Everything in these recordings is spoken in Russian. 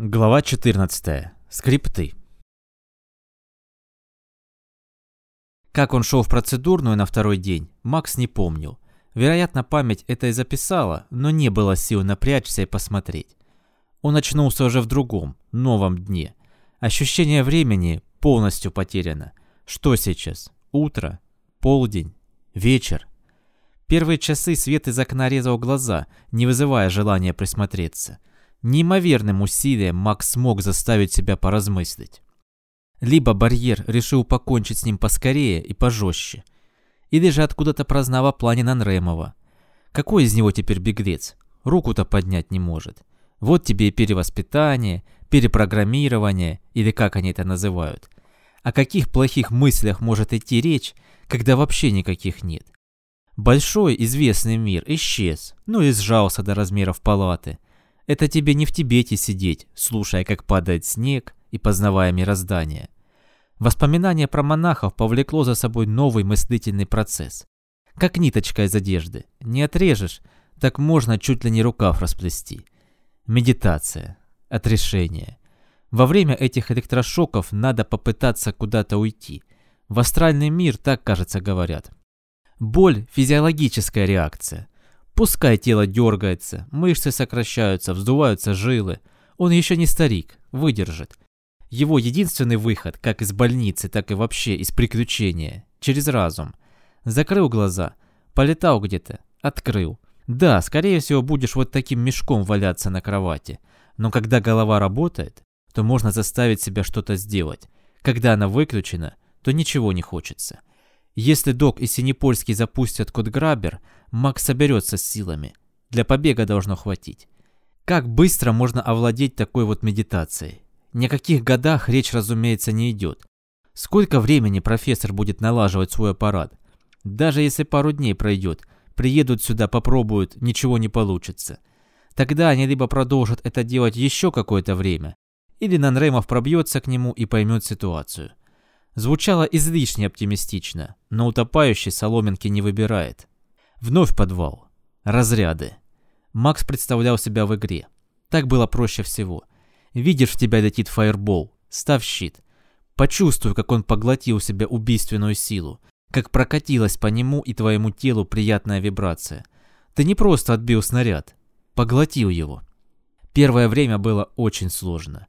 Глава 14. Скрипты. Как он шел в процедурную на второй день, Макс не помнил. Вероятно, память это и записала, но не было сил напрячься и посмотреть. Он очнулся уже в другом, новом дне. Ощущение времени полностью потеряно. Что сейчас? Утро? Полдень? Вечер? Первые часы свет из окна резал глаза, не вызывая желания присмотреться. Неимоверным усилием Макс смог заставить себя поразмыслить. Либо барьер решил покончить с ним поскорее и пожестче, или же откуда-то прознал о плане Нанремова. Какой из него теперь беглец? Руку-то поднять не может. Вот тебе и перевоспитание, перепрограммирование, или как они это называют. О каких плохих мыслях может идти речь, когда вообще никаких нет? Большой известный мир исчез, ну и сжался до размеров палаты – это тебе не в Тибете сидеть, слушая, как падает снег и познавая мироздание. Воспоминание про монахов повлекло за собой новый мыслительный процесс. Как ниточка из одежды. Не отрежешь, так можно чуть ли не рукав расплести. Медитация. Отрешение. Во время этих электрошоков надо попытаться куда-то уйти. В астральный мир так, кажется, говорят. Боль – физиологическая реакция – Пускай тело дергается, мышцы сокращаются, вздуваются жилы. Он еще не старик, выдержит. Его единственный выход, как из больницы, так и вообще из приключения, через разум. Закрыл глаза, полетал где-то, открыл. Да, скорее всего, будешь вот таким мешком валяться на кровати. Но когда голова работает, то можно заставить себя что-то сделать. Когда она выключена, то ничего не хочется. Если Док и Синепольский запустят код Грабер, Макс соберется с силами. Для побега должно хватить. Как быстро можно овладеть такой вот медитацией? Ни о каких годах речь, разумеется, не идет. Сколько времени профессор будет налаживать свой аппарат? Даже если пару дней пройдет, приедут сюда, попробуют, ничего не получится. Тогда они либо продолжат это делать еще какое-то время, или Нанремов пробьется к нему и поймет ситуацию. Звучало излишне оптимистично, но утопающий соломинки не выбирает. Вновь подвал. Разряды. Макс представлял себя в игре. Так было проще всего. Видишь, в тебя летит фаербол. Став щит. Почувствуй, как он поглотил в себя убийственную силу. Как прокатилась по нему и твоему телу приятная вибрация. Ты не просто отбил снаряд. Поглотил его. Первое время было очень сложно.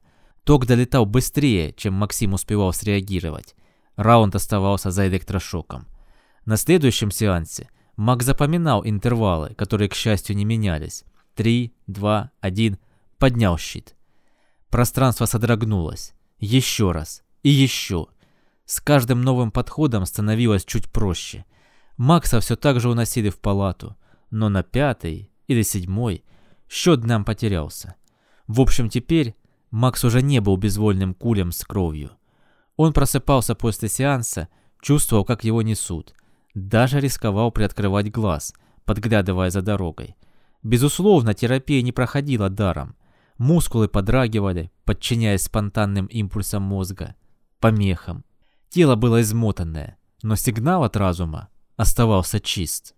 Ток долетал быстрее, чем Максим успевал среагировать. Раунд оставался за электрошоком. На следующем сеансе Мак запоминал интервалы, которые, к счастью, не менялись. Три, два, один. Поднял щит. Пространство содрогнулось. Еще раз. И еще. С каждым новым подходом становилось чуть проще. Макса все так же уносили в палату. Но на пятый или седьмой счет нам потерялся. В общем, теперь Макс уже не был безвольным кулем с кровью. Он просыпался после сеанса, чувствовал, как его несут. Даже рисковал приоткрывать глаз, подглядывая за дорогой. Безусловно, терапия не проходила даром. Мускулы подрагивали, подчиняясь спонтанным импульсам мозга, помехам. Тело было измотанное, но сигнал от разума оставался чист.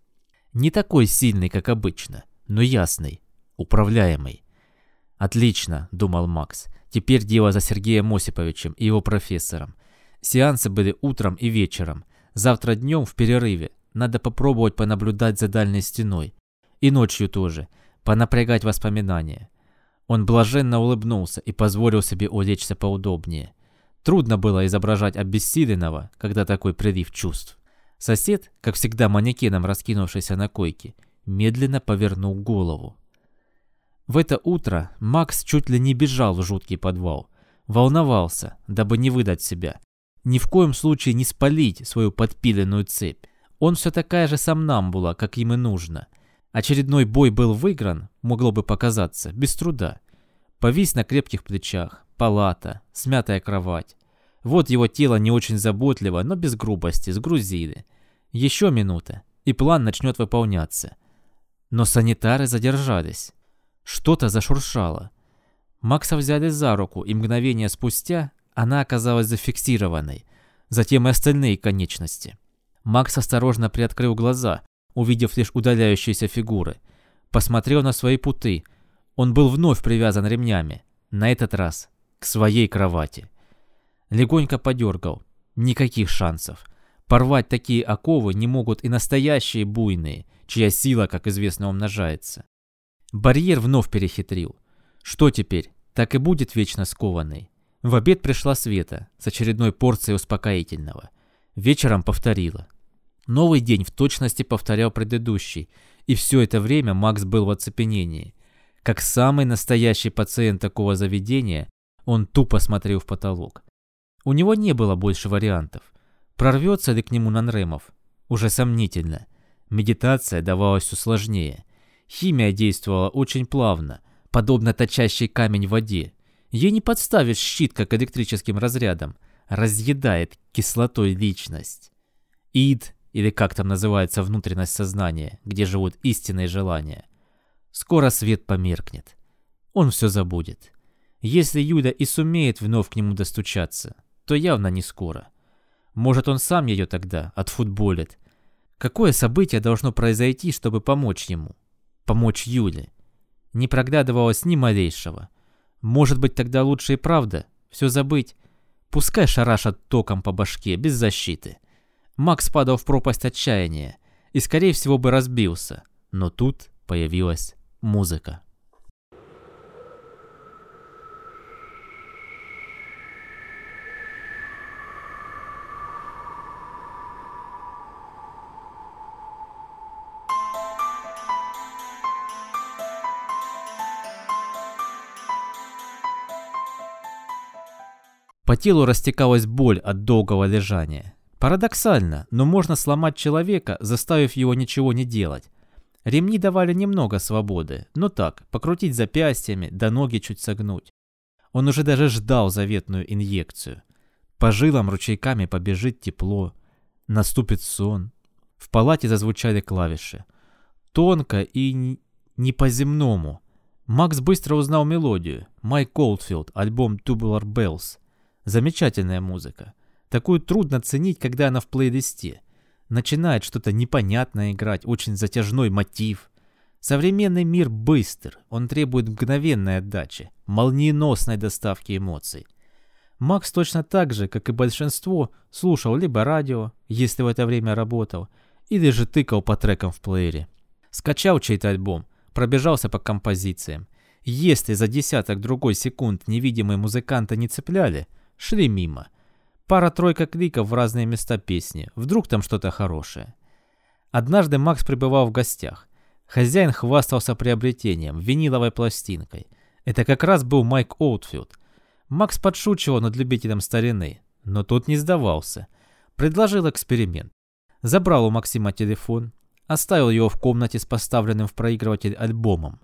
Не такой сильный, как обычно, но ясный, управляемый. «Отлично», — думал Макс. Теперь дело за Сергеем Осиповичем и его профессором. Сеансы были утром и вечером. Завтра днем в перерыве. Надо попробовать понаблюдать за дальней стеной. И ночью тоже. Понапрягать воспоминания. Он блаженно улыбнулся и позволил себе улечься поудобнее. Трудно было изображать обессиленного, когда такой прилив чувств. Сосед, как всегда манекеном раскинувшийся на койке, медленно повернул голову. В это утро Макс чуть ли не бежал в жуткий подвал. Волновался, дабы не выдать себя. Ни в коем случае не спалить свою подпиленную цепь. Он все такая же сомнамбула, как им и нужно. Очередной бой был выигран, могло бы показаться, без труда. Повис на крепких плечах, палата, смятая кровать. Вот его тело не очень заботливо, но без грубости, сгрузили. Еще минута, и план начнет выполняться. Но санитары задержались. Что-то зашуршало. Макса взяли за руку, и мгновение спустя она оказалась зафиксированной. Затем и остальные конечности. Макс осторожно приоткрыл глаза, увидев лишь удаляющиеся фигуры. Посмотрел на свои путы. Он был вновь привязан ремнями. На этот раз к своей кровати. Легонько подергал. Никаких шансов. Порвать такие оковы не могут и настоящие буйные, чья сила, как известно, умножается. Барьер вновь перехитрил. Что теперь? Так и будет вечно скованный. В обед пришла Света с очередной порцией успокоительного. Вечером повторила. Новый день в точности повторял предыдущий, и все это время Макс был в оцепенении. Как самый настоящий пациент такого заведения, он тупо смотрел в потолок. У него не было больше вариантов. Прорвется ли к нему Нанремов? Уже сомнительно. Медитация давалась все сложнее. Химия действовала очень плавно, подобно точащий камень в воде. Ей не подставишь щит, как электрическим разрядом. Разъедает кислотой личность. Ид, или как там называется внутренность сознания, где живут истинные желания. Скоро свет померкнет. Он все забудет. Если Юля и сумеет вновь к нему достучаться, то явно не скоро. Может, он сам ее тогда отфутболит. Какое событие должно произойти, чтобы помочь ему? Помочь Юле? Не проглядывалось ни малейшего. Может быть, тогда лучше и правда все забыть. Пускай шарашат током по башке, без защиты. Макс падал в пропасть отчаяния и, скорее всего, бы разбился. Но тут появилась музыка. Телу растекалась боль от долгого лежания. Парадоксально, но можно сломать человека, заставив его ничего не делать. Ремни давали немного свободы, но так, покрутить запястьями, да ноги чуть согнуть. Он уже даже ждал заветную инъекцию. По жилам ручейками побежит тепло. Наступит сон. В палате зазвучали клавиши. Тонко и не по-земному. Макс быстро узнал мелодию. Майк Колдфилд, альбом Tubular Bells. Замечательная музыка. Такую трудно ценить, когда она в плейлисте. Начинает что-то непонятное играть, очень затяжной мотив. Современный мир быстр, он требует мгновенной отдачи, молниеносной доставки эмоций. Макс точно так же, как и большинство, слушал либо радио, если в это время работал, или же тыкал по трекам в плеере. Скачал чей-то альбом, пробежался по композициям. Если за десяток другой секунд невидимые музыканты не цепляли – шли мимо. Пара-тройка кликов в разные места песни, вдруг там что-то хорошее. Однажды Макс пребывал в гостях. Хозяин хвастался приобретением, виниловой пластинкой. Это как раз был Майк Оутфилд. Макс подшучивал над любителем старины, но тот не сдавался. Предложил эксперимент. Забрал у Максима телефон, оставил его в комнате с поставленным в проигрыватель альбомом.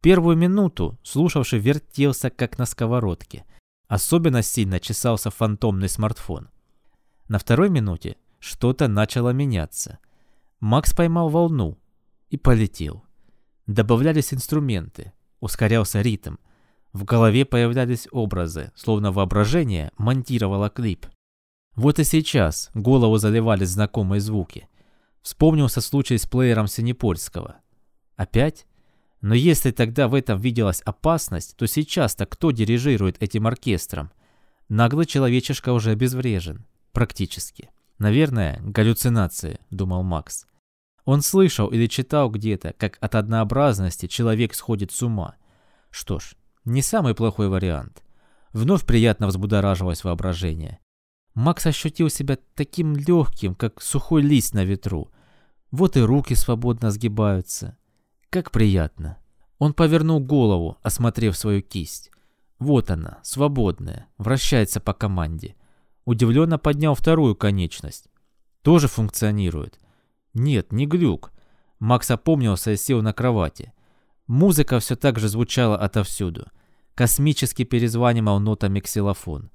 Первую минуту слушавший вертелся, как на сковородке – Особенно сильно чесался фантомный смартфон. На второй минуте что-то начало меняться. Макс поймал волну и полетел. Добавлялись инструменты, ускорялся ритм. В голове появлялись образы, словно воображение монтировало клип. Вот и сейчас голову заливали знакомые звуки. Вспомнился случай с плеером Синепольского. Опять? Но если тогда в этом виделась опасность, то сейчас-то кто дирижирует этим оркестром? Наглый человечишка уже обезврежен. Практически. Наверное, галлюцинации, думал Макс. Он слышал или читал где-то, как от однообразности человек сходит с ума. Что ж, не самый плохой вариант. Вновь приятно взбудоражилось воображение. Макс ощутил себя таким легким, как сухой лист на ветру. Вот и руки свободно сгибаются, как приятно. Он повернул голову, осмотрев свою кисть. Вот она, свободная, вращается по команде. Удивленно поднял вторую конечность. Тоже функционирует. Нет, не глюк. Макс опомнился и сел на кровати. Музыка все так же звучала отовсюду. Космически перезванивал нотами ксилофон.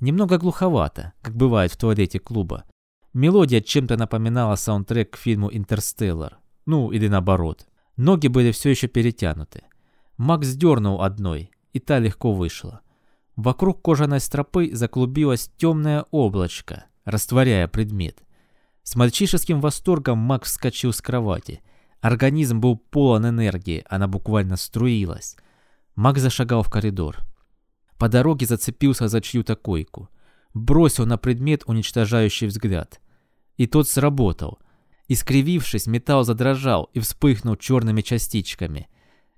Немного глуховато, как бывает в туалете клуба. Мелодия чем-то напоминала саундтрек к фильму «Интерстеллар». Ну, или наоборот. Ноги были все еще перетянуты. Макс дернул одной, и та легко вышла. Вокруг кожаной стропы заклубилось темное облачко, растворяя предмет. С мальчишеским восторгом Макс вскочил с кровати. Организм был полон энергии, она буквально струилась. Макс зашагал в коридор. По дороге зацепился за чью-то койку. Бросил на предмет уничтожающий взгляд. И тот сработал. Искривившись, металл задрожал и вспыхнул черными частичками.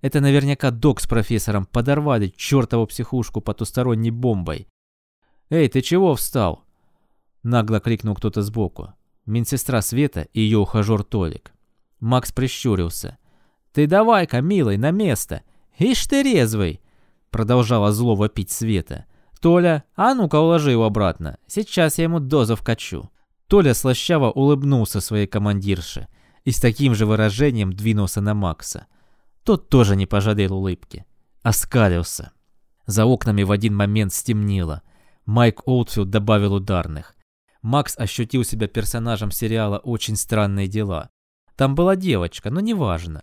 Это наверняка док с профессором подорвали чертову психушку потусторонней бомбой. «Эй, ты чего встал?» Нагло крикнул кто-то сбоку. Медсестра Света и ее ухажер Толик. Макс прищурился. «Ты давай-ка, милый, на место! Ишь ты резвый!» Продолжала зло вопить Света. «Толя, а ну-ка уложи его обратно. Сейчас я ему дозу вкачу». Толя слащаво улыбнулся своей командирше и с таким же выражением двинулся на Макса. Тот тоже не пожалел улыбки. Оскалился. За окнами в один момент стемнело. Майк Олдфилд добавил ударных. Макс ощутил себя персонажем сериала «Очень странные дела». Там была девочка, но неважно.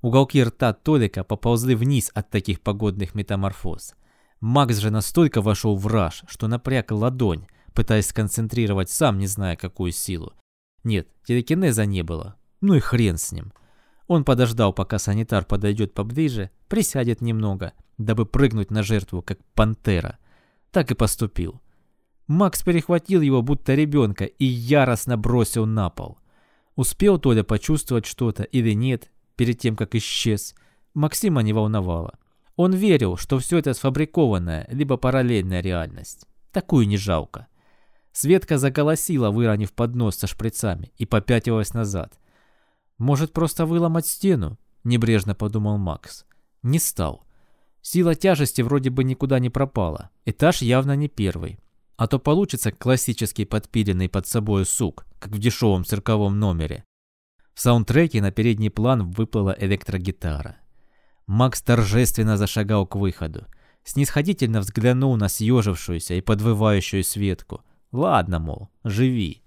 Уголки рта Толика поползли вниз от таких погодных метаморфоз. Макс же настолько вошел в раж, что напряг ладонь, пытаясь сконцентрировать сам не зная какую силу. Нет, телекинеза не было. Ну и хрен с ним. Он подождал, пока санитар подойдет поближе, присядет немного, дабы прыгнуть на жертву, как пантера. Так и поступил. Макс перехватил его, будто ребенка, и яростно бросил на пол. Успел Толя почувствовать что-то или нет, перед тем, как исчез, Максима не волновало. Он верил, что все это сфабрикованная, либо параллельная реальность. Такую не жалко. Светка заголосила, выронив поднос со шприцами, и попятилась назад. «Может, просто выломать стену?» – небрежно подумал Макс. Не стал. Сила тяжести вроде бы никуда не пропала. Этаж явно не первый. А то получится классический подпиленный под собой сук, как в дешевом цирковом номере. В саундтреке на передний план выплыла электрогитара. Макс торжественно зашагал к выходу. Снисходительно взглянул на съежившуюся и подвывающую Светку. Ладно, мол, живи.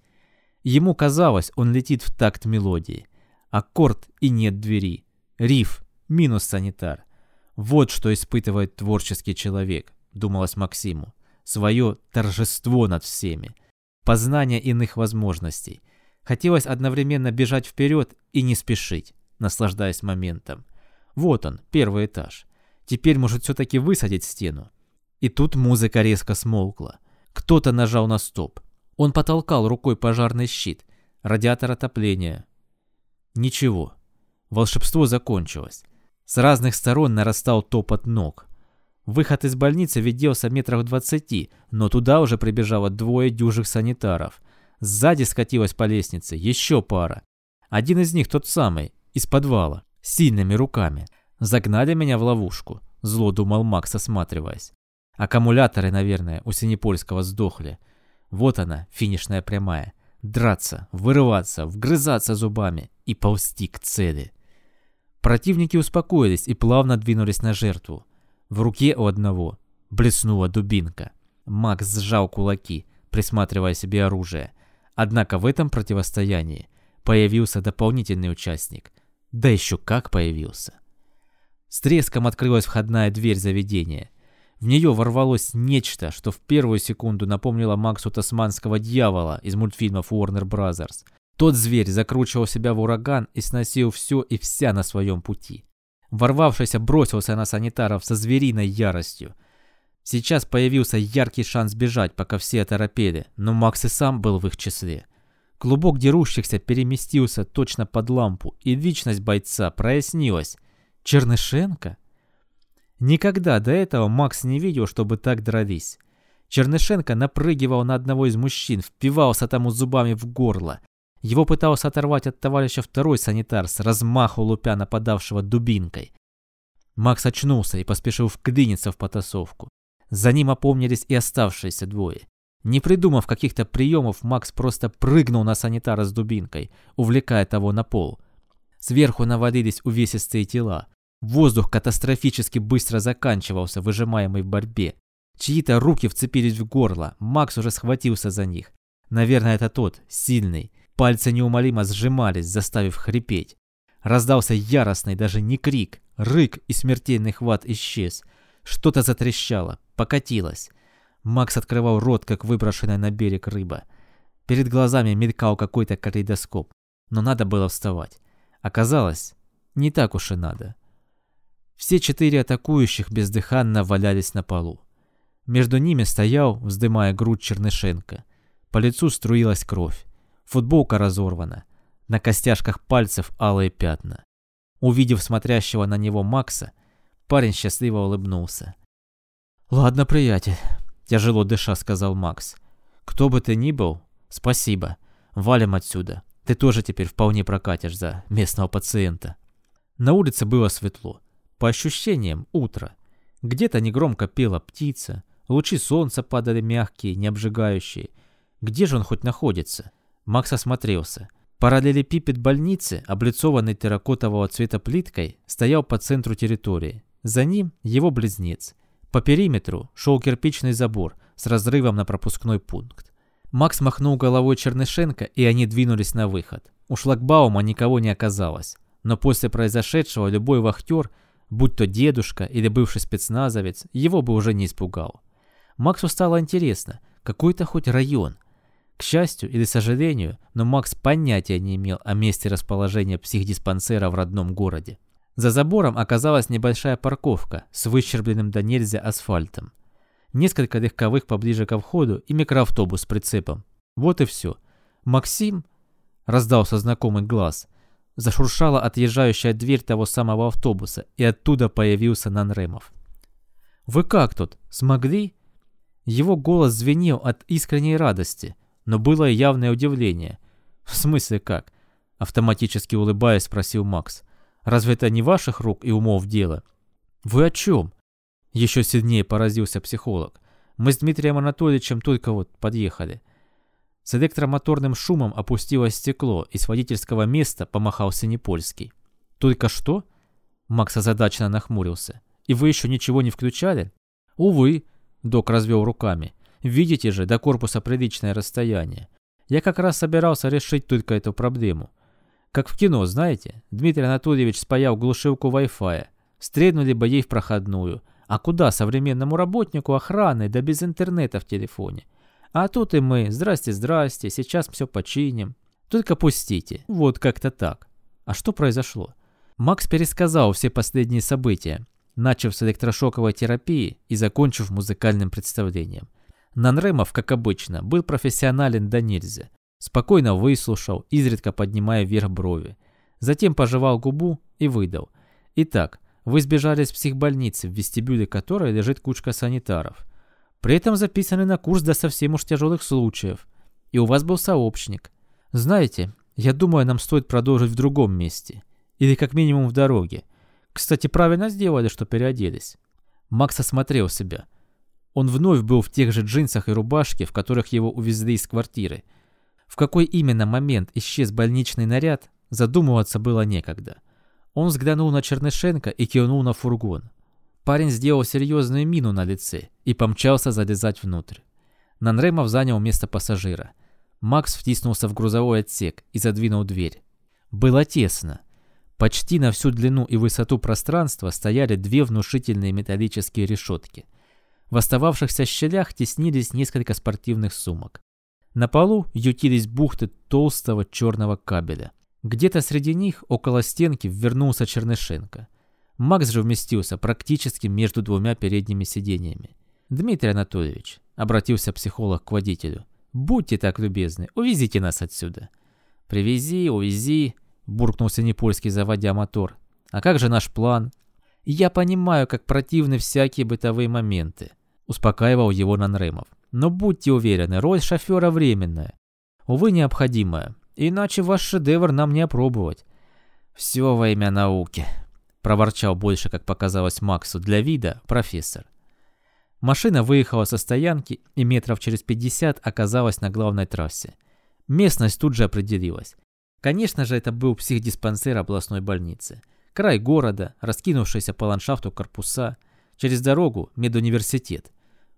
Ему казалось, он летит в такт мелодии. Аккорд и нет двери. Риф минус санитар. Вот что испытывает творческий человек, думалось Максиму. Свое торжество над всеми. Познание иных возможностей – Хотелось одновременно бежать вперед и не спешить, наслаждаясь моментом. Вот он, первый этаж. Теперь может все-таки высадить стену. И тут музыка резко смолкла. Кто-то нажал на стоп. Он потолкал рукой пожарный щит, радиатор отопления. Ничего. Волшебство закончилось. С разных сторон нарастал топот ног. Выход из больницы виделся метрах двадцати, но туда уже прибежало двое дюжих санитаров – Сзади скатилась по лестнице еще пара. Один из них тот самый, из подвала, сильными руками. Загнали меня в ловушку, зло думал Макс, осматриваясь. Аккумуляторы, наверное, у Синепольского сдохли. Вот она, финишная прямая. Драться, вырываться, вгрызаться зубами и ползти к цели. Противники успокоились и плавно двинулись на жертву. В руке у одного блеснула дубинка. Макс сжал кулаки, присматривая себе оружие – Однако в этом противостоянии появился дополнительный участник. Да еще как появился. С треском открылась входная дверь заведения. В нее ворвалось нечто, что в первую секунду напомнило Максу тасманского дьявола из мультфильмов Warner Bros. Тот зверь закручивал себя в ураган и сносил все и вся на своем пути. Ворвавшийся бросился на санитаров со звериной яростью. Сейчас появился яркий шанс бежать, пока все оторопели, но Макс и сам был в их числе. Клубок дерущихся переместился точно под лампу, и личность бойца прояснилась. Чернышенко? Никогда до этого Макс не видел, чтобы так дрались. Чернышенко напрыгивал на одного из мужчин, впивался тому зубами в горло. Его пытался оторвать от товарища второй санитар с размаху лупя нападавшего дубинкой. Макс очнулся и поспешил вклиниться в потасовку. За ним опомнились и оставшиеся двое. Не придумав каких-то приемов, Макс просто прыгнул на санитара с дубинкой, увлекая того на пол. Сверху навалились увесистые тела. Воздух катастрофически быстро заканчивался, выжимаемый в борьбе. Чьи-то руки вцепились в горло, Макс уже схватился за них. Наверное, это тот, сильный. Пальцы неумолимо сжимались, заставив хрипеть. Раздался яростный, даже не крик, рык, и смертельный хват исчез. Что-то затрещало, покатилось. Макс открывал рот, как выброшенная на берег рыба. Перед глазами мелькал какой-то калейдоскоп, но надо было вставать. Оказалось, не так уж и надо. Все четыре атакующих бездыханно валялись на полу. Между ними стоял, вздымая грудь Чернышенко. По лицу струилась кровь. Футболка разорвана. На костяшках пальцев алые пятна. Увидев смотрящего на него Макса, парень счастливо улыбнулся. «Ладно, приятель», — тяжело дыша сказал Макс. «Кто бы ты ни был, спасибо. Валим отсюда. Ты тоже теперь вполне прокатишь за местного пациента». На улице было светло. По ощущениям, утро. Где-то негромко пела птица, лучи солнца падали мягкие, не обжигающие. Где же он хоть находится? Макс осмотрелся. Параллелепипед больницы, облицованный терракотового цвета плиткой, стоял по центру территории. За ним его близнец. По периметру шел кирпичный забор с разрывом на пропускной пункт. Макс махнул головой Чернышенко, и они двинулись на выход. У шлагбаума никого не оказалось. Но после произошедшего любой вахтер, будь то дедушка или бывший спецназовец, его бы уже не испугал. Максу стало интересно, какой-то хоть район. К счастью или сожалению, но Макс понятия не имел о месте расположения психдиспансера в родном городе. За забором оказалась небольшая парковка с выщербленным до нельзя асфальтом. Несколько легковых поближе ко входу и микроавтобус с прицепом. Вот и все. «Максим?» – раздался знакомый глаз. Зашуршала отъезжающая дверь того самого автобуса, и оттуда появился Нанремов. «Вы как тут? Смогли?» Его голос звенел от искренней радости, но было и явное удивление. «В смысле как?» Автоматически улыбаясь, спросил Макс. «Разве это не ваших рук и умов дело?» «Вы о чем?» Еще сильнее поразился психолог. «Мы с Дмитрием Анатольевичем только вот подъехали». С электромоторным шумом опустилось стекло, и с водительского места помахал Синепольский. «Только что?» Макс озадаченно нахмурился. «И вы еще ничего не включали?» «Увы», — док развел руками. «Видите же, до корпуса приличное расстояние. Я как раз собирался решить только эту проблему. Как в кино, знаете, Дмитрий Анатольевич спаял глушилку Wi-Fi. Стрельнули бы ей в проходную. А куда современному работнику охраны, да без интернета в телефоне? А тут и мы, здрасте-здрасте, сейчас все починим. Только пустите. Вот как-то так. А что произошло? Макс пересказал все последние события, начав с электрошоковой терапии и закончив музыкальным представлением. Нанремов, как обычно, был профессионален до нельзя. Спокойно выслушал, изредка поднимая вверх брови. Затем пожевал губу и выдал. Итак, вы сбежали из психбольницы, в вестибюле которой лежит кучка санитаров. При этом записаны на курс до совсем уж тяжелых случаев. И у вас был сообщник. Знаете, я думаю, нам стоит продолжить в другом месте. Или как минимум в дороге. Кстати, правильно сделали, что переоделись. Макс осмотрел себя. Он вновь был в тех же джинсах и рубашке, в которых его увезли из квартиры. В какой именно момент исчез больничный наряд, задумываться было некогда. Он взглянул на Чернышенко и кивнул на фургон. Парень сделал серьезную мину на лице и помчался залезать внутрь. Нанремов занял место пассажира. Макс втиснулся в грузовой отсек и задвинул дверь. Было тесно. Почти на всю длину и высоту пространства стояли две внушительные металлические решетки. В остававшихся щелях теснились несколько спортивных сумок. На полу ютились бухты толстого черного кабеля. Где-то среди них, около стенки, ввернулся Чернышенко. Макс же вместился практически между двумя передними сиденьями. «Дмитрий Анатольевич», — обратился психолог к водителю, — «будьте так любезны, увезите нас отсюда». «Привези, увези», — буркнул Синепольский, заводя мотор. «А как же наш план?» «Я понимаю, как противны всякие бытовые моменты», — успокаивал его Нанремов. «Но будьте уверены, роль шофера временная. Увы, необходимая. Иначе ваш шедевр нам не опробовать». «Все во имя науки», проворчал больше, как показалось Максу, для вида профессор. Машина выехала со стоянки и метров через 50 оказалась на главной трассе. Местность тут же определилась. Конечно же, это был психдиспансер областной больницы. Край города, раскинувшийся по ландшафту корпуса. Через дорогу медуниверситет.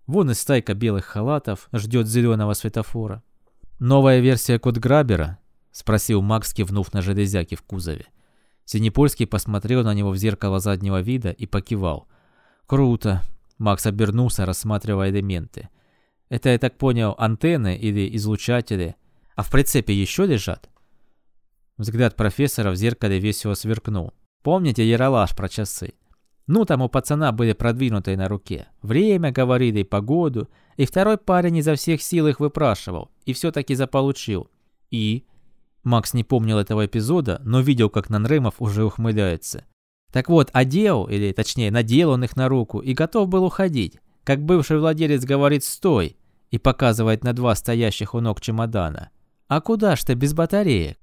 Вон и стайка белых халатов ждет зеленого светофора. «Новая версия код Грабера?» – спросил Макс, кивнув на железяки в кузове. Синепольский посмотрел на него в зеркало заднего вида и покивал. «Круто!» Макс обернулся, рассматривая элементы. «Это, я так понял, антенны или излучатели? А в прицепе еще лежат?» Взгляд профессора в зеркале весело сверкнул. «Помните Яралаш про часы?» Ну, там у пацана были продвинутые на руке. Время говорили и погоду. И второй парень изо всех сил их выпрашивал. И все-таки заполучил. И... Макс не помнил этого эпизода, но видел, как Нанремов уже ухмыляется. Так вот, одел, или точнее, надел он их на руку и готов был уходить. Как бывший владелец говорит «стой» и показывает на два стоящих у ног чемодана. А куда ж ты без батареек?